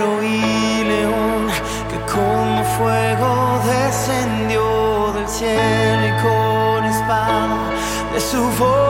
cordero y león, que como fuego descendió del cielo y con espada de su boca